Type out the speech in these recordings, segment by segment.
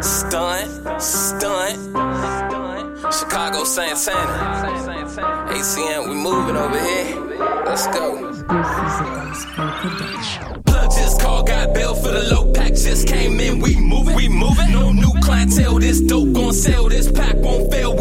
Stunt, stunt. Stunt. Chicago Santana. ACM, we moving over here. Let's go. Plug just called, got bail for the low pack. Just came in, we moving, we moving. No new clientele, this dope gon' sell. This pack won't fail,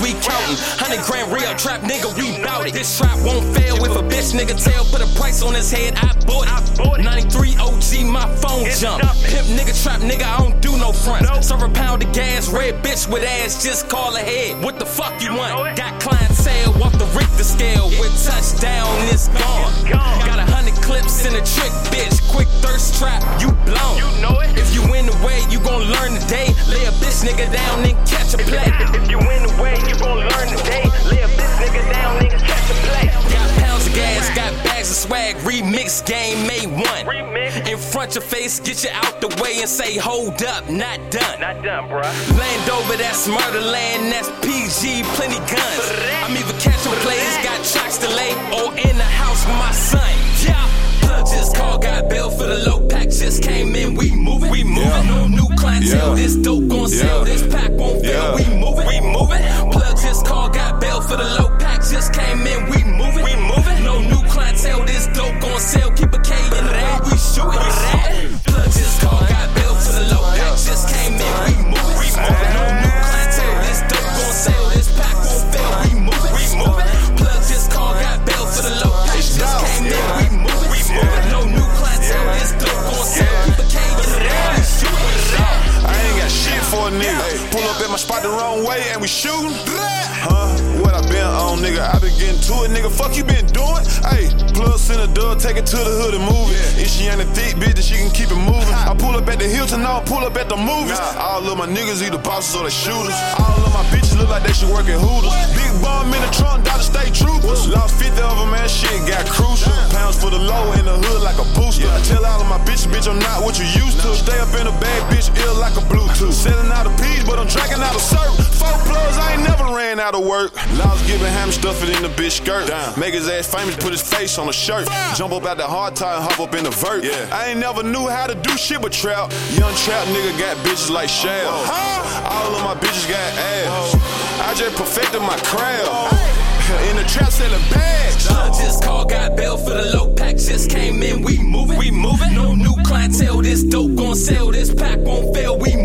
we countin'. Hundred grand real trap nigga, we bout it. This trap won't fail if a bitch nigga tell. Put a price on his head, I bought it. 93 OG, my phone jump. Pimp nigga, trap nigga, I don't do no fronts. Serve a pound of gas, red bitch with ass, just call ahead. What the fuck you want? Got clientele, walk the Richter scale with touchdown, it's gone. Got a hundred clips in a trick, bitch. Quick thirst trap, you blown. You know it. Today. Lay a bitch nigga down and catch a play. If you win the way, you gon' learn today. Lay a bitch nigga down and catch a play. Got pounds of gas, got bags of swag. Remix game, made one. Remix. In front your face, get you out the way and say, hold up, not done. Not done, bruh. Land over, that's murder land, that's PG, plenty guns. I'm either catching plays, got tracks to lay, or in the house with my son. Yeah. Plug just called, got bail for the low pack, just came in, we moving, we moving. Yeah. This dope nigga. Pull up at my spot the wrong way and we shootin'. Huh? What I been on, nigga? I been getting to it, nigga. Fuck you been doing? Hey, plus in a dub, take it to the hood and move it. If she ain't a thick bitch, then she can keep it moving. I pull up at the Hilton, I don't pull up at the movies. All of my niggas either bosses or they shooters. All of my bitches look like they should work at Hooters. Big bomb in the trunk, got Dodger State Troopers. Lost 50 of them, man, shit got crucial. Pounds for the low in the hood like a booster. I tell all of my bitches, bitch, I'm not what you used to. Stay up in a bad bitch, I'm drinking out a surf. Four plugs, I ain't never ran out of work. Laws giving ham stuff in the bitch skirt. Damn. Make his ass famous, put his face on a shirt. Jump up out the hard tie and hop up in the vert. Yeah. I ain't never knew how to do shit but trap. Young trap nigga got bitches like oh, Shell. Huh? All of my bitches got ass. Whoa. I just perfected my craft in the trap selling bags. Nah, just call, got bail for the low pack. Just came in, we moving, we moving. No new clientele, this dope gon' sell, this pack won't fail. We